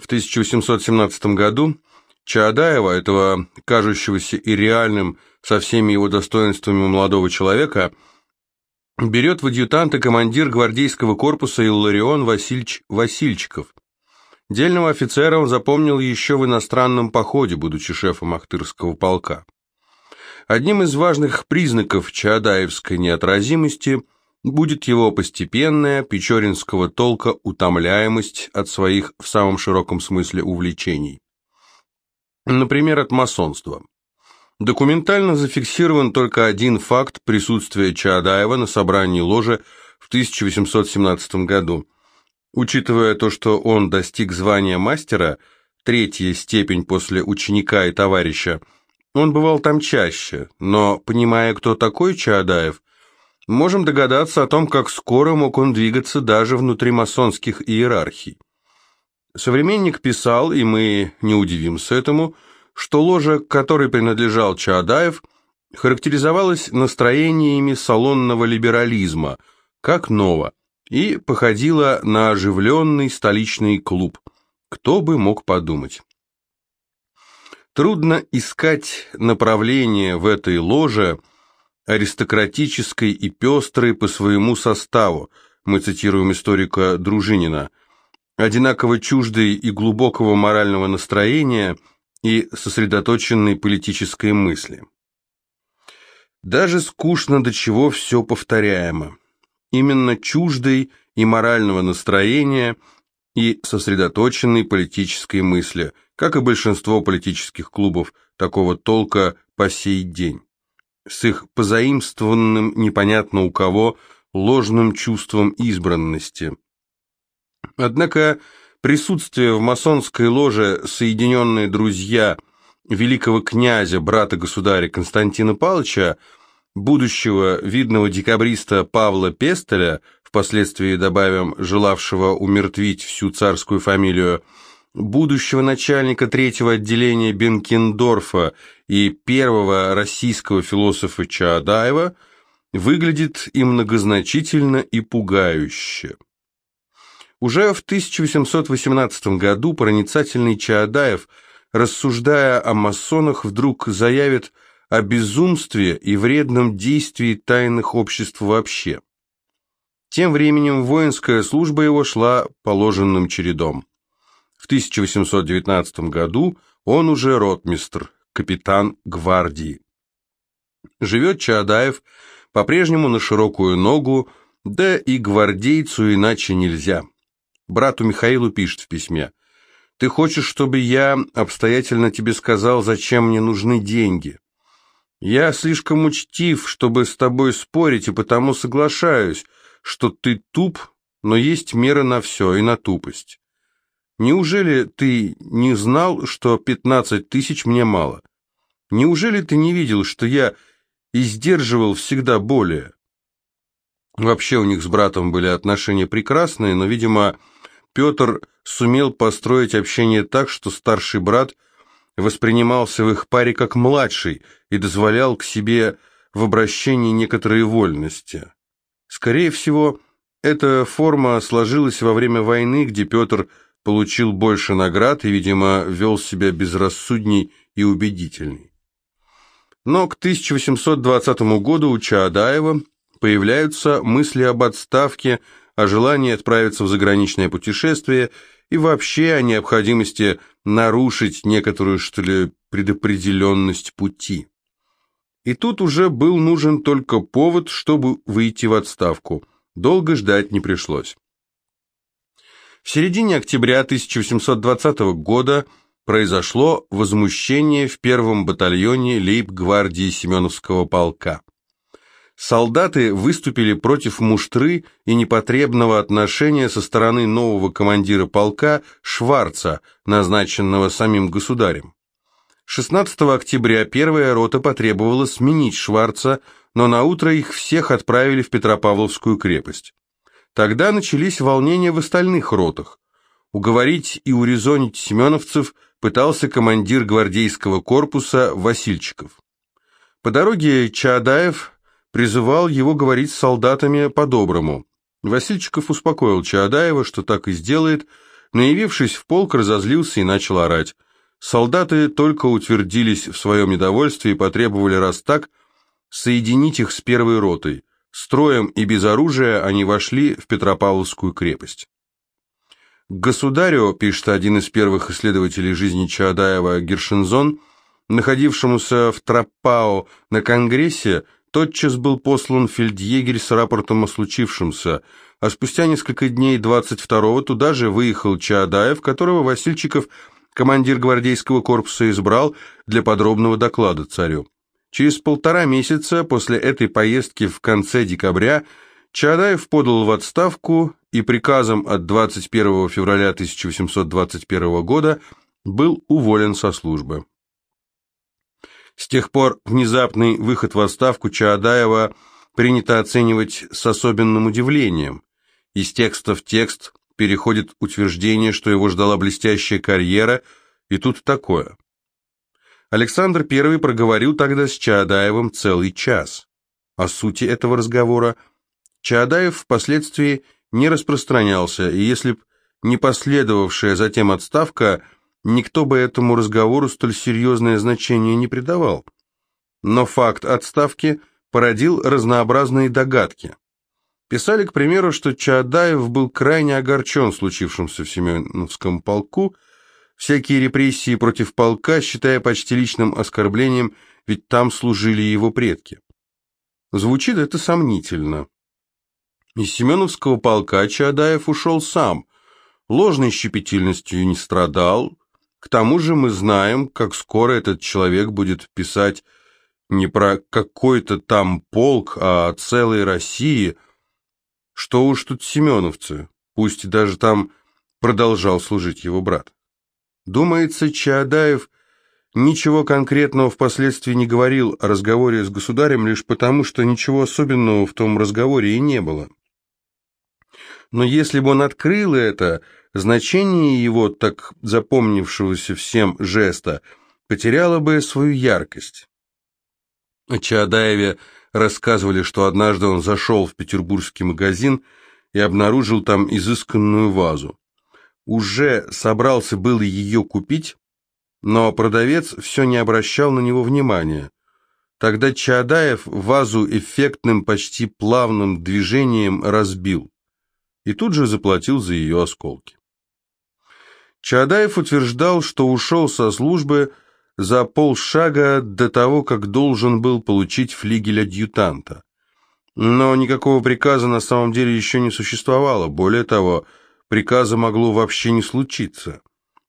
В 1817 году Чаадаева, этого кажущегося и реальным со всеми его достоинствами молодого человека, берет в адъютанты командир гвардейского корпуса Илларион Васильевич Васильчиков. Дельного офицера он запомнил еще в иностранном походе, будучи шефом Ахтырского полка. Одним из важных признаков Чаадаевской неотразимости будет его постепенная печоринского толка утомляемость от своих в самом широком смысле увлечений. Например, от масонства. Документально зафиксирован только один факт присутствия Чаадаева на собрании ложи в 1817 году. Учитывая то, что он достиг звания мастера, третья степень после ученика и товарища, он бывал там чаще, но, понимая, кто такой Чаадаев, можем догадаться о том, как скоро мог он двигаться даже внутри масонских иерархий. Современник писал, и мы не удивимся этому, что ложа, которой принадлежал Чаадаев, характеризовалась настроениями салонного либерализма, как ново, и походила на оживленный столичный клуб. Кто бы мог подумать. Трудно искать направление в этой ложе, аристократической и пестрой по своему составу, мы цитируем историка Дружинина, одинаково чуждой и глубокого морального настроения и сосредоточенной политической мысли. Даже скучно до чего все повторяемо. Именно чуждой и морального настроения и сосредоточенной политической мысли – как и большинство политических клубов такого толка по сей день, с их позаимствованным непонятно у кого ложным чувством избранности. Однако присутствие в масонской ложе «Соединенные друзья» великого князя, брата государя Константина Павловича, будущего видного декабриста Павла Пестеля, впоследствии добавим желавшего умертвить всю царскую фамилию, будущего начальника третьего отделения Бенкендорфа и первого российского философа Чаадаева, выглядит и многозначительно, и пугающе. Уже в 1818 году проницательный Чаадаев, рассуждая о масонах, вдруг заявит о безумстве и вредном действии тайных обществ вообще. Тем временем воинская служба его шла положенным чередом. В 1819 году он уже ротмистр, капитан гвардии. Живет Чаадаев по-прежнему на широкую ногу, да и гвардейцу иначе нельзя. Брату Михаилу пишет в письме. «Ты хочешь, чтобы я обстоятельно тебе сказал, зачем мне нужны деньги? Я слишком учтив, чтобы с тобой спорить, и потому соглашаюсь, что ты туп, но есть мера на все, и на тупость. Неужели ты не знал, что пятнадцать тысяч мне мало? Неужели ты не видел, что я издерживал всегда более? Вообще у них с братом были отношения прекрасные, но, видимо, Петр сумел построить общение так, что старший брат воспринимался в их паре как младший и дозволял к себе в обращении некоторые вольности. Скорее всего, эта форма сложилась во время войны, где Петр – получил больше наград и, видимо, вел себя безрассудней и убедительней. Но к 1820 году у Чаадаева появляются мысли об отставке, о желании отправиться в заграничное путешествие и вообще о необходимости нарушить некоторую, что ли, предопределенность пути. И тут уже был нужен только повод, чтобы выйти в отставку. Долго ждать не пришлось. В середине октября 1820 года произошло возмущение в первом батальоне лейб-гвардии Семеновского полка. Солдаты выступили против муштры и непотребного отношения со стороны нового командира полка Шварца, назначенного самим государем. 16 октября первая рота потребовала сменить Шварца, но на утро их всех отправили в Петропавловскую крепость. Тогда начались волнения в остальных ротах. Уговорить и урезонить семеновцев пытался командир гвардейского корпуса Васильчиков. По дороге Чаадаев призывал его говорить с солдатами по-доброму. Васильчиков успокоил Чаадаева, что так и сделает, но явившись в полк, разозлился и начал орать. Солдаты только утвердились в своем недовольстве и потребовали раз так соединить их с первой ротой. Строем и без оружия они вошли в Петропавловскую крепость. Государю, пишет один из первых исследователей жизни Чаадаева Гершинзон, находившемуся в Тропао на Конгрессе, тотчас был послан фельдъегерь с рапортом о случившемся, а спустя несколько дней 22-го туда же выехал Чаадаев, которого Васильчиков, командир гвардейского корпуса, избрал для подробного доклада царю. Через полтора месяца после этой поездки в конце декабря Чаадаев подал в отставку и приказом от 21 февраля 1821 года был уволен со службы. С тех пор внезапный выход в отставку Чаадаева принято оценивать с особенным удивлением. Из текста в текст переходит утверждение, что его ждала блестящая карьера, и тут такое. Александр I проговорил тогда с Чаадаевым целый час. О сути этого разговора Чаадаев впоследствии не распространялся, и если б не последовавшая затем отставка, никто бы этому разговору столь серьезное значение не придавал. Но факт отставки породил разнообразные догадки. Писали, к примеру, что Чаадаев был крайне огорчен случившимся в Семеновском полку, всякие репрессии против полка, считая почти личным оскорблением, ведь там служили его предки. Звучит это сомнительно. Из Семеновского полка Чаадаев ушел сам, ложной щепетильностью не страдал. К тому же мы знаем, как скоро этот человек будет писать не про какой-то там полк, а о целой России. Что уж тут семеновцы, пусть даже там продолжал служить его брат. Думается, Чаадаев ничего конкретного впоследствии не говорил о разговоре с государем лишь потому, что ничего особенного в том разговоре и не было. Но если бы он открыл это, значение его, так запомнившегося всем жеста, потеряло бы свою яркость. О Чаадаеве рассказывали, что однажды он зашел в петербургский магазин и обнаружил там изысканную вазу. Уже собрался был ее купить, но продавец все не обращал на него внимания. Тогда Чаадаев вазу эффектным, почти плавным движением разбил и тут же заплатил за ее осколки. Чаадаев утверждал, что ушел со службы за полшага до того, как должен был получить флигель адъютанта. Но никакого приказа на самом деле еще не существовало, более того, приказа могло вообще не случиться.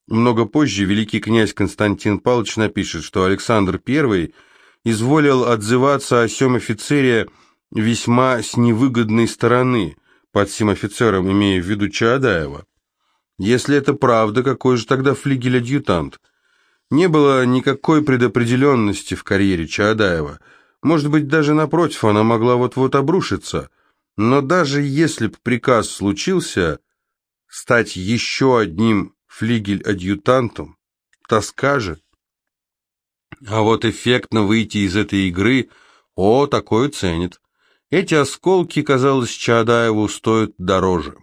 Много позже великий князь Константин Павлович напишет, что Александр I изволил отзываться о сем офицере весьма с невыгодной стороны, под сим офицером имея в виду Чаадаева. Если это правда, какой же тогда флигель-адъютант? Не было никакой предопределенности в карьере Чаадаева. Может быть, даже напротив, она могла вот-вот обрушиться. Но даже если б приказ случился стать еще одним флигель-адъютантом, тоска же. А вот эффектно выйти из этой игры, о, такое ценит. Эти осколки, казалось, Чаадаеву стоят дороже.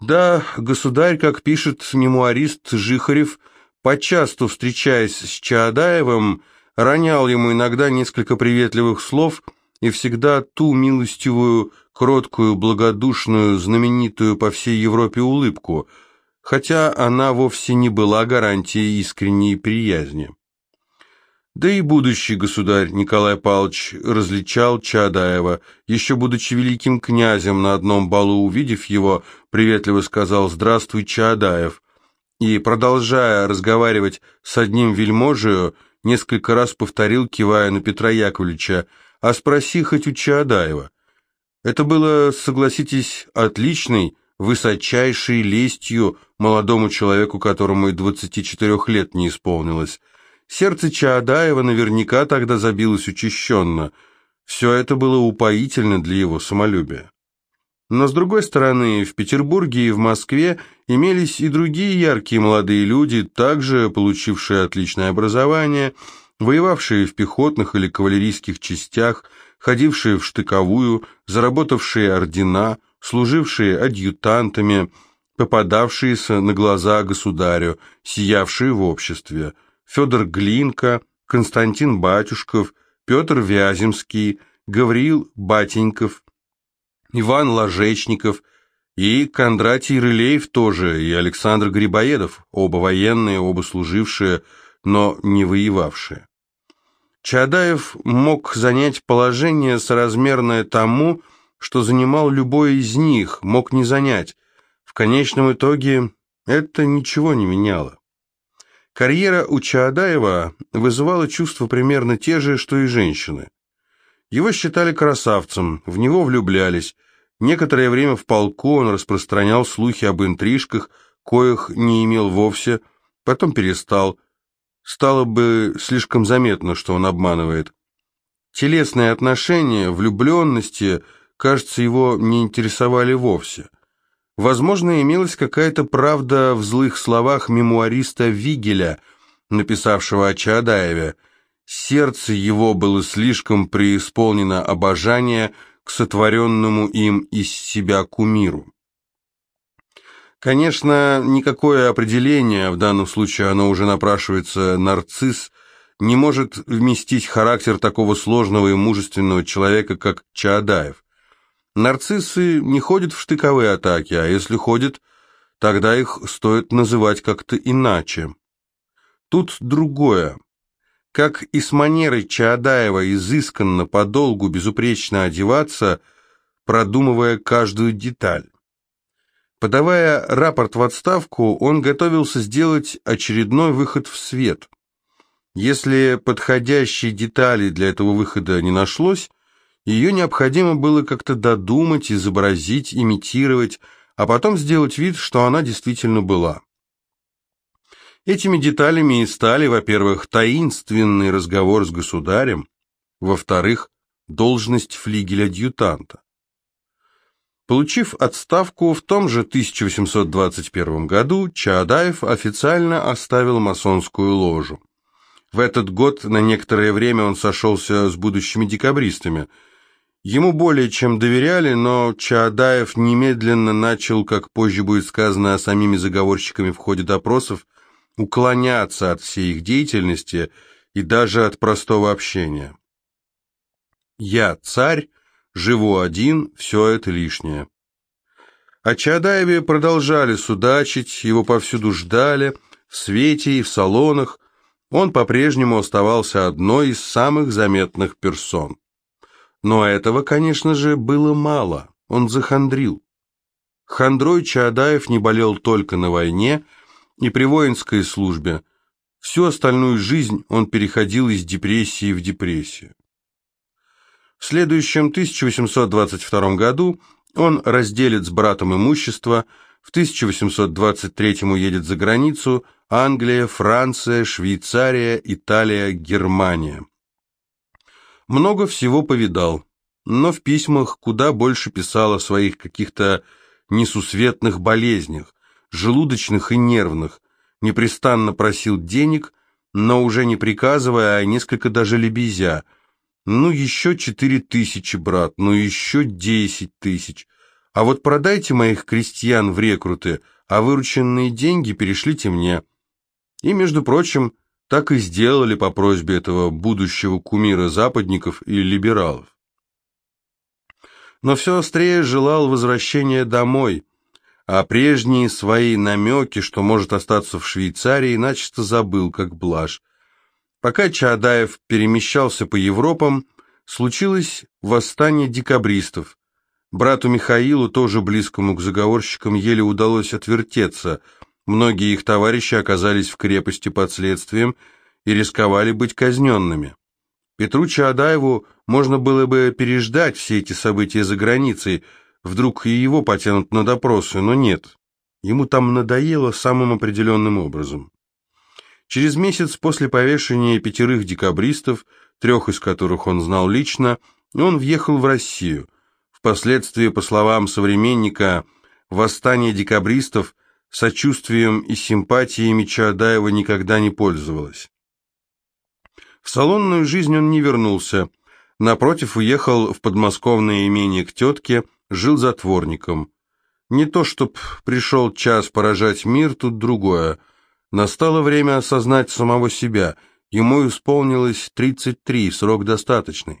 Да, государь, как пишет мемуарист Жихарев, почасту встречаясь с Чаадаевым, ронял ему иногда несколько приветливых слов и всегда ту милостивую, кроткую, благодушную, знаменитую по всей Европе улыбку, хотя она вовсе не была гарантией искренней приязни. Да и будущий государь Николай Павлович различал Чадаева, еще будучи великим князем на одном балу, увидев его, приветливо сказал «Здравствуй, Чадаев», и, продолжая разговаривать с одним вельможею, несколько раз повторил, кивая на Петра Яковлевича, «А спроси хоть у Чадаева». Это было, согласитесь, отличной, высочайшей лестью молодому человеку, которому и 24 лет не исполнилось. Сердце Чаадаева наверняка тогда забилось учащенно. Все это было упоительно для его самолюбия. Но, с другой стороны, в Петербурге и в Москве имелись и другие яркие молодые люди, также получившие отличное образование, воевавшие в пехотных или кавалерийских частях, ходившие в штыковую, заработавшие ордена, служившие адъютантами, попадавшиеся на глаза государю, сиявшие в обществе. Федор Глинка, Константин Батюшков, Петр Вяземский, Гавриил Батеньков, Иван Ложечников и Кондратий Рылеев тоже, и Александр Грибоедов, оба военные, оба служившие, но не воевавшие. Чадаев мог занять положение, соразмерное тому, что занимал любой из них, мог не занять. В конечном итоге это ничего не меняло. Карьера у Чаадаева вызывала чувства примерно те же, что и женщины. Его считали красавцем, в него влюблялись. Некоторое время в полку он распространял слухи об интрижках, коих не имел вовсе, потом перестал. Стало бы слишком заметно, что он обманывает. Телесные отношения, влюбленности, кажется, его не интересовали вовсе. Возможно, имелась какая-то правда в злых словах мемуариста Вигеля, написавшего о Чаадаеве. Сердце его было слишком преисполнено обожания к сотворенному им из себя кумиру. Конечно, никакое определение, в данном случае оно уже напрашивается нарцисс, не может вместить характер такого сложного и мужественного человека, как Чаадаев. Нарциссы не ходят в штыковые атаки, а если ходят, тогда их стоит называть как-то иначе. Тут другое. Как и с манерой Чаадаева изысканно, подолгу, безупречно одеваться, продумывая каждую деталь. Подавая рапорт в отставку, он готовился сделать очередной выход в свет. Если подходящей детали для этого выхода не нашлось, ее необходимо было как-то додумать, изобразить, имитировать, а потом сделать вид, что она действительно была. Этими деталями и стали, во-первых, таинственный разговор с государем, во-вторых, должность флигеля-адъютанта. Получив отставку в том же 1821 году, Чаадаев официально оставил масонскую ложу. В этот год на некоторое время он сошелся с будущими декабристами. Ему более чем доверяли, но Чаадаев немедленно начал, как позже будет сказано самими заговорщиками в ходе допросов, уклоняться от всей их деятельности и даже от простого общения. «Я царь», Живу один, все это лишнее. О Чадаеве продолжали судачить, его повсюду ждали, в свете и в салонах. Он по-прежнему оставался одной из самых заметных персон. Но этого, конечно же, было мало, он захандрил. Хандрой Чаадаев не болел только на войне и при воинской службе. Всю остальную жизнь он переходил из депрессии в депрессию. В следующем 1822 году он разделит с братом имущество, в 1823 уедет за границу, Англия, Франция, Швейцария, Италия, Германия. Много всего повидал, но в письмах куда больше писал о своих каких-то несусветных болезнях, желудочных и нервных, непрестанно просил денег, но уже не приказывая, а несколько даже лебезя – ну, еще четыре тысячи, брат, ну, еще десять тысяч. А вот продайте моих крестьян в рекруты, а вырученные деньги перешлите мне. И, между прочим, так и сделали по просьбе этого будущего кумира западников и либералов. Но все острее желал возвращения домой, а прежние свои намеки, что может остаться в Швейцарии, начисто забыл, как блажь. Пока Чаадаев перемещался по Европам, случилось восстание декабристов. Брату Михаилу, тоже близкому к заговорщикам, еле удалось отвертеться. Многие их товарищи оказались в крепости под следствием и рисковали быть казненными. Петру Чаадаеву можно было бы переждать все эти события за границей, вдруг и его потянут на допросы, но нет. Ему там надоело самым определенным образом. Через месяц после повешения пятерых декабристов, трех из которых он знал лично, он въехал в Россию. Впоследствии, по словам современника, восстание декабристов сочувствием и симпатиями Чаадаева никогда не пользовалось. В салонную жизнь он не вернулся. Напротив, уехал в подмосковное имение к тетке, жил затворником. Не то, чтоб пришел час поражать мир, тут другое. Настало время осознать самого себя. Ему исполнилось 33, срок достаточный.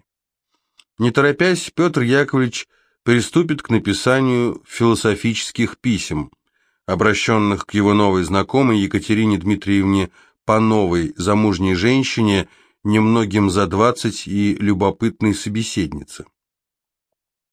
Не торопясь, Петр Яковлевич приступит к написанию философических писем, обращенных к его новой знакомой Екатерине Дмитриевне Пановой, замужней женщине, немногим за двадцать и любопытной собеседнице.